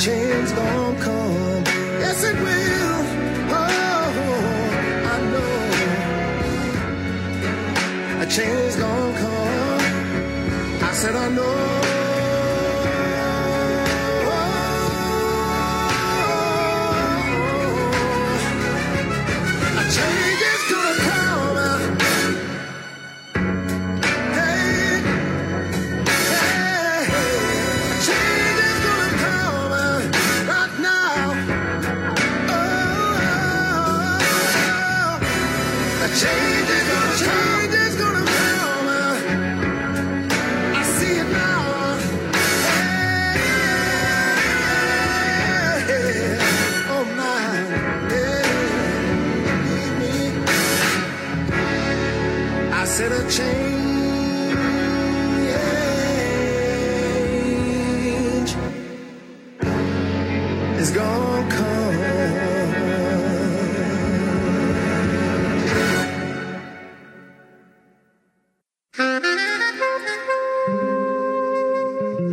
change gon' come. Yes, it will. Oh, I know. A change gon' come. I said I know.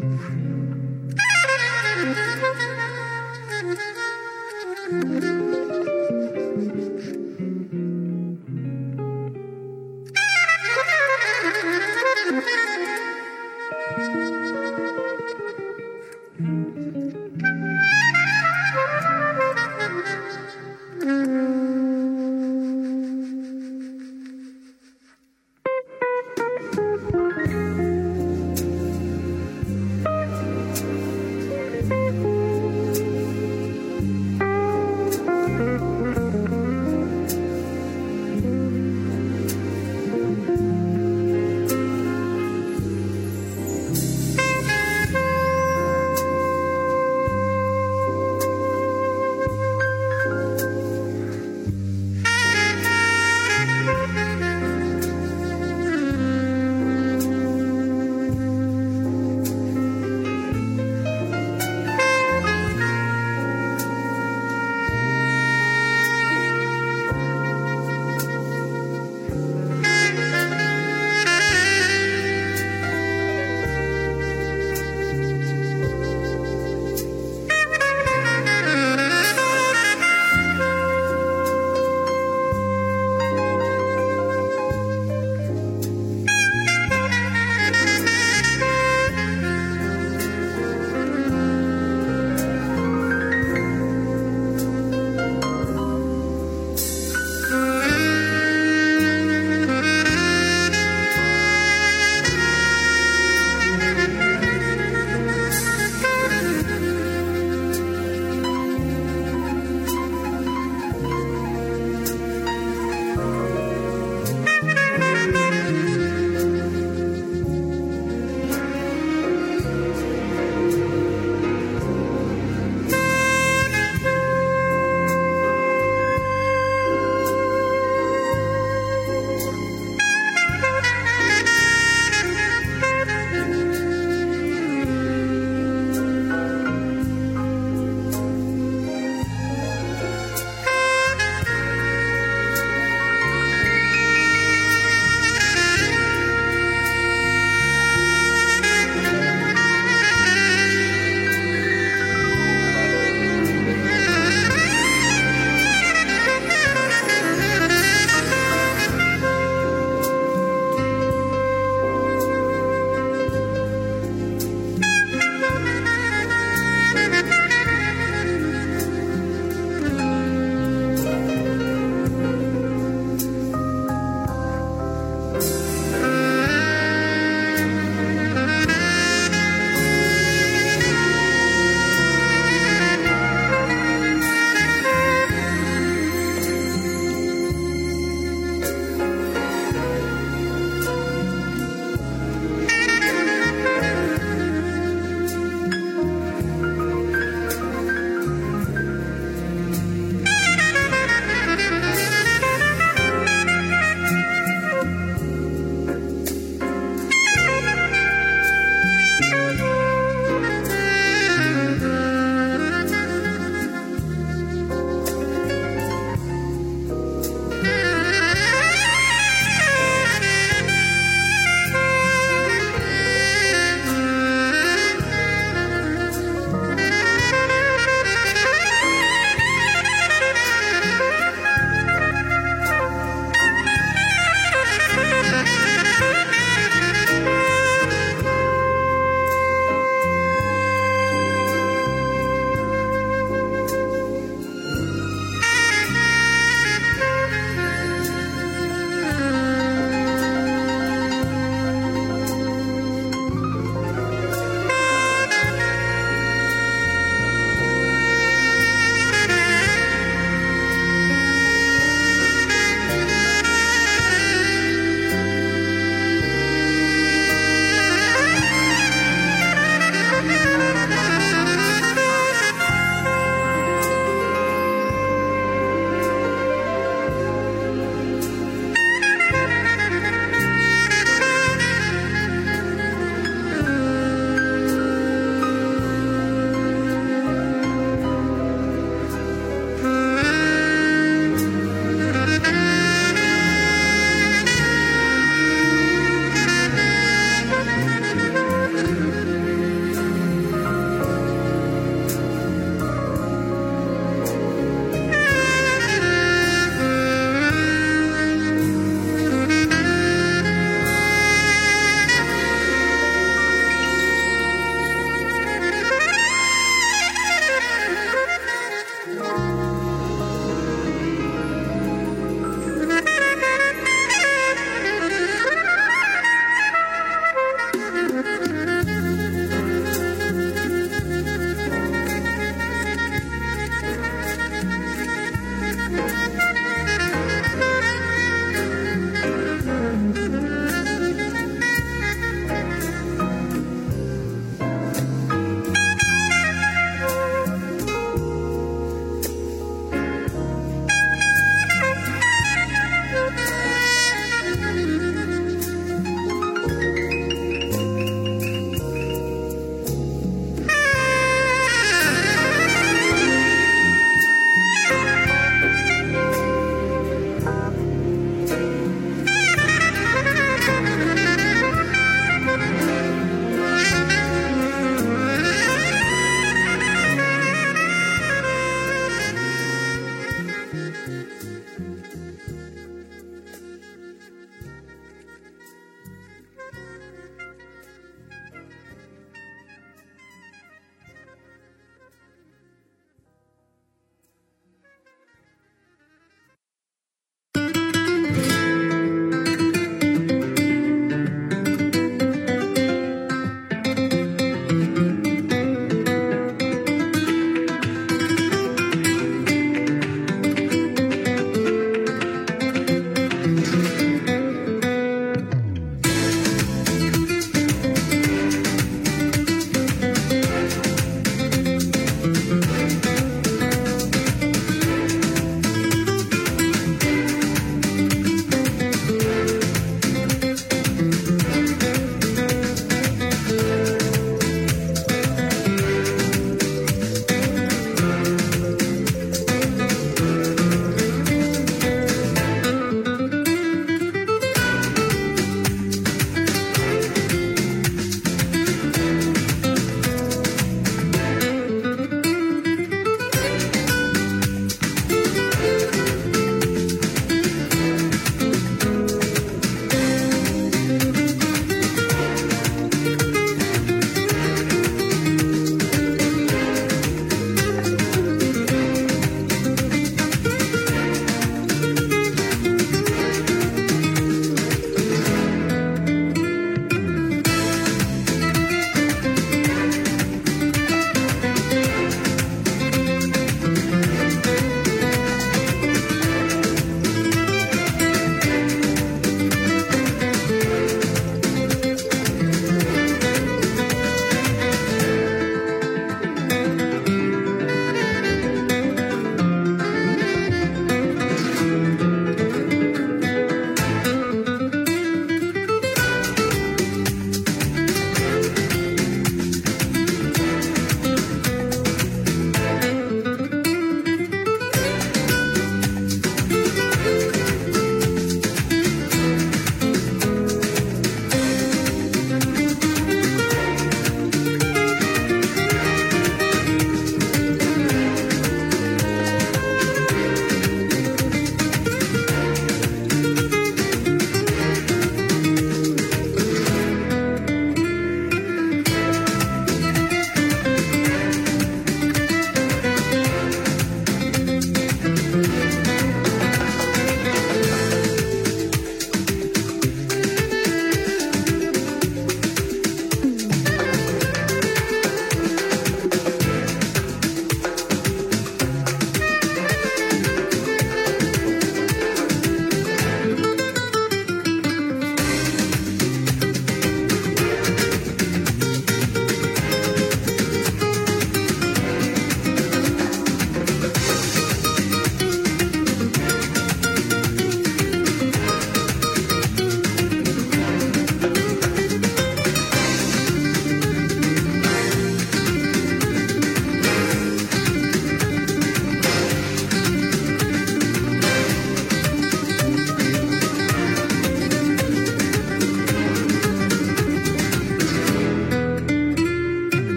mm-hmm.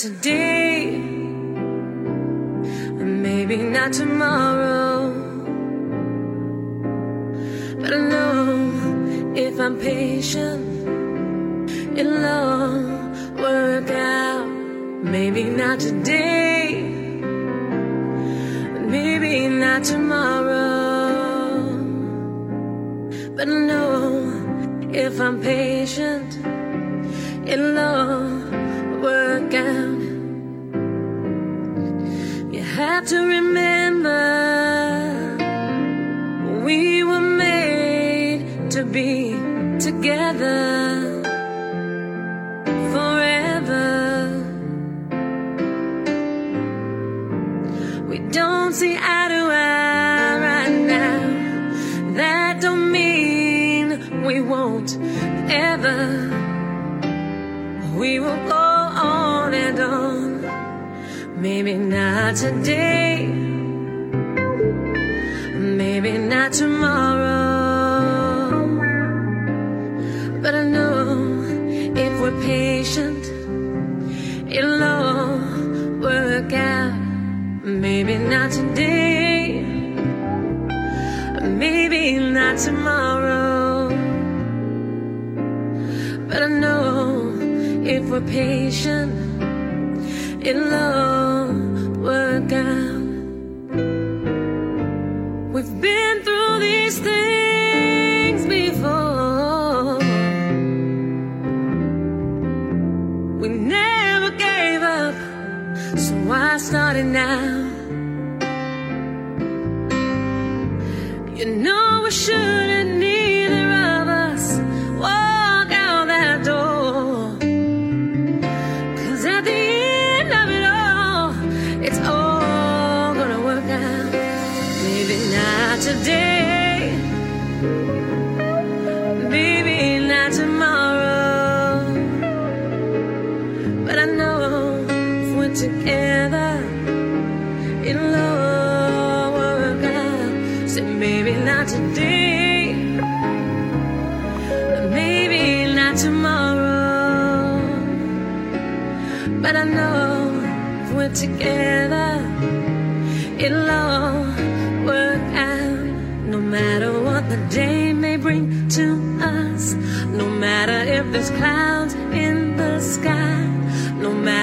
today. maybe not tomorrow. But I know if we're patient, it'll all work out. Maybe not today, maybe not tomorrow. But I know if we're patient, it'll all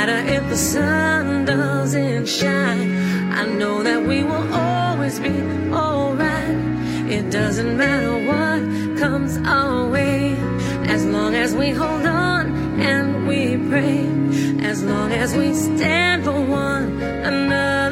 matter if the sun doesn't shine. I know that we will always be alright. It doesn't matter what comes our way. As long as we hold on and we pray. As long as we stand for one another.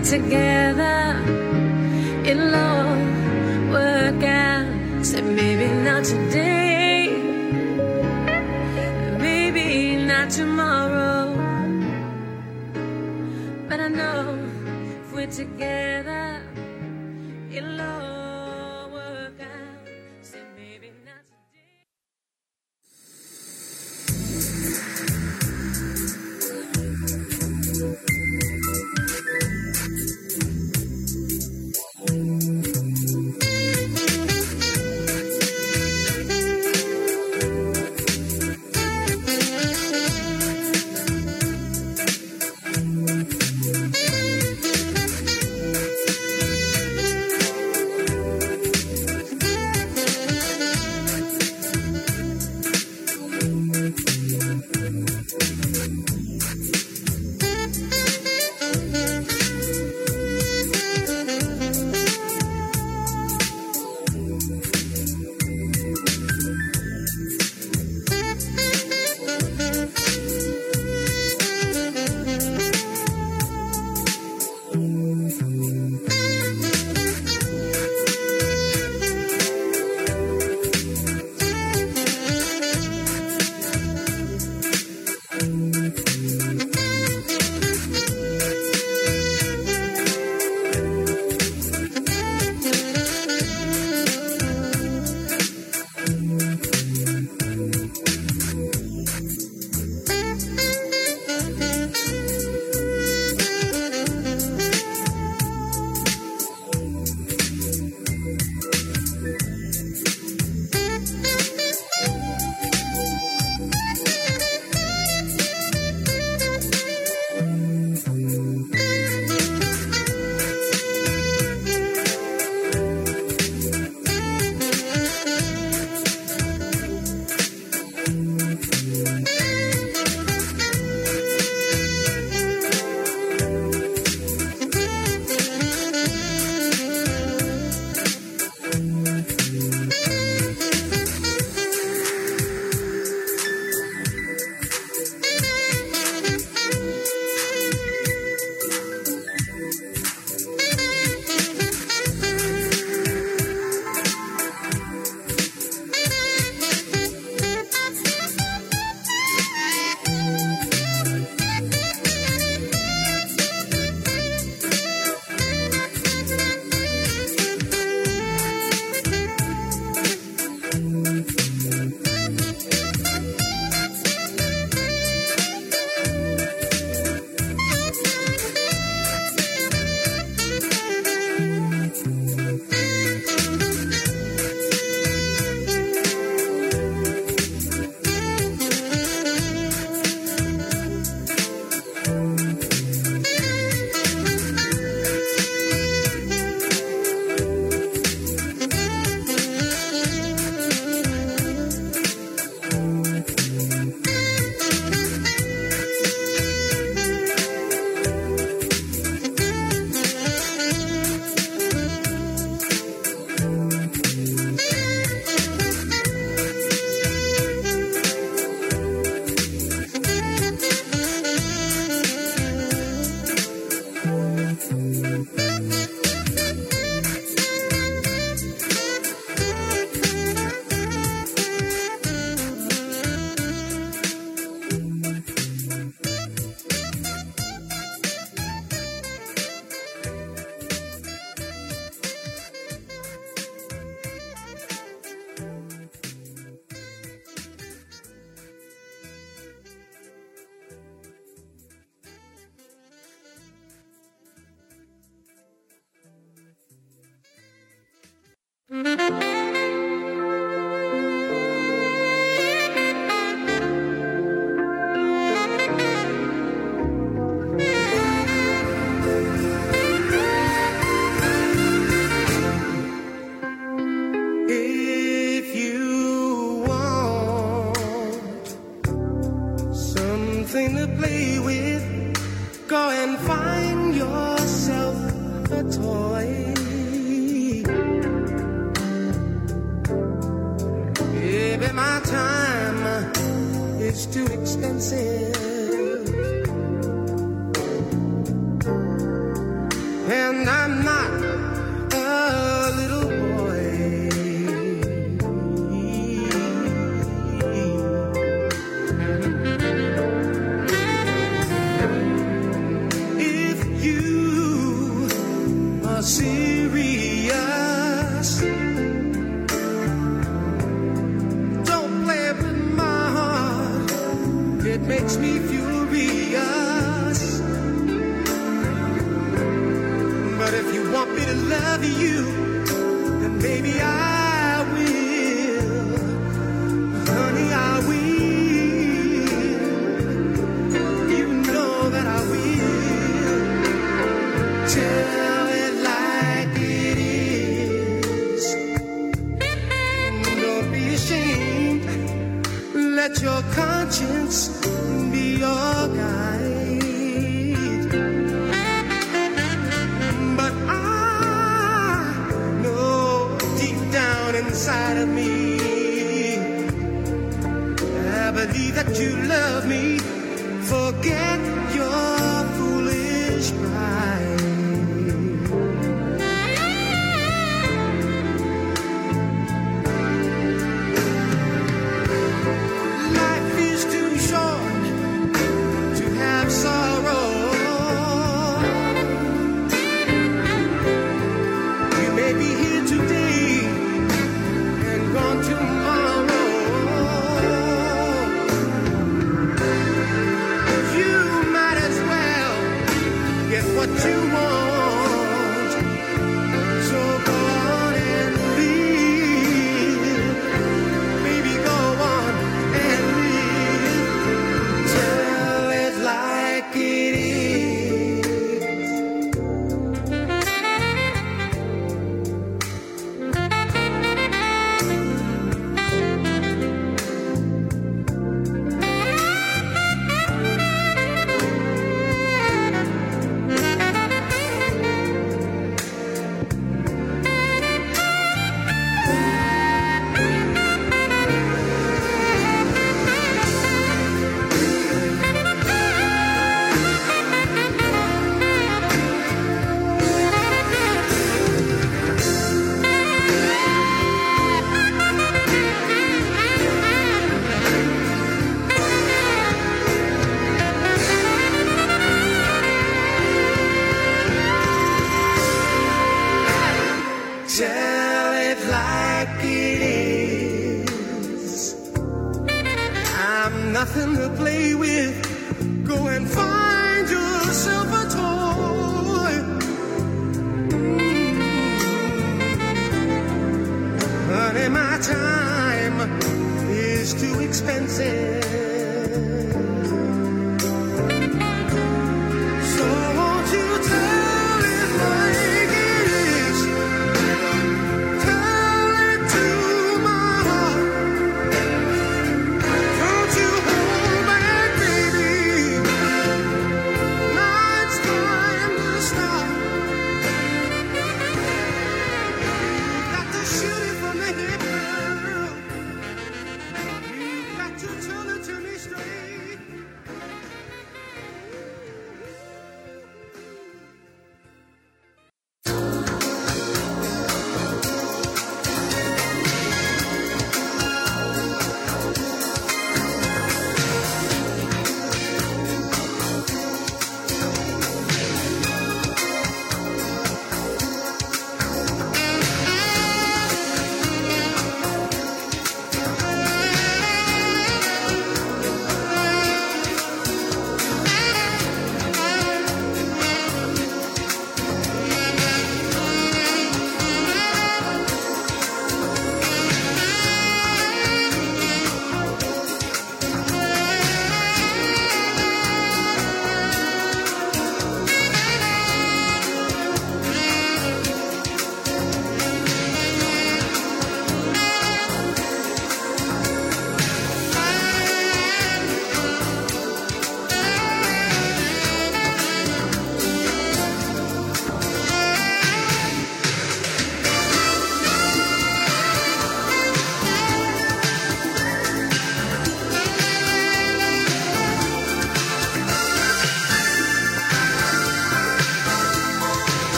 together.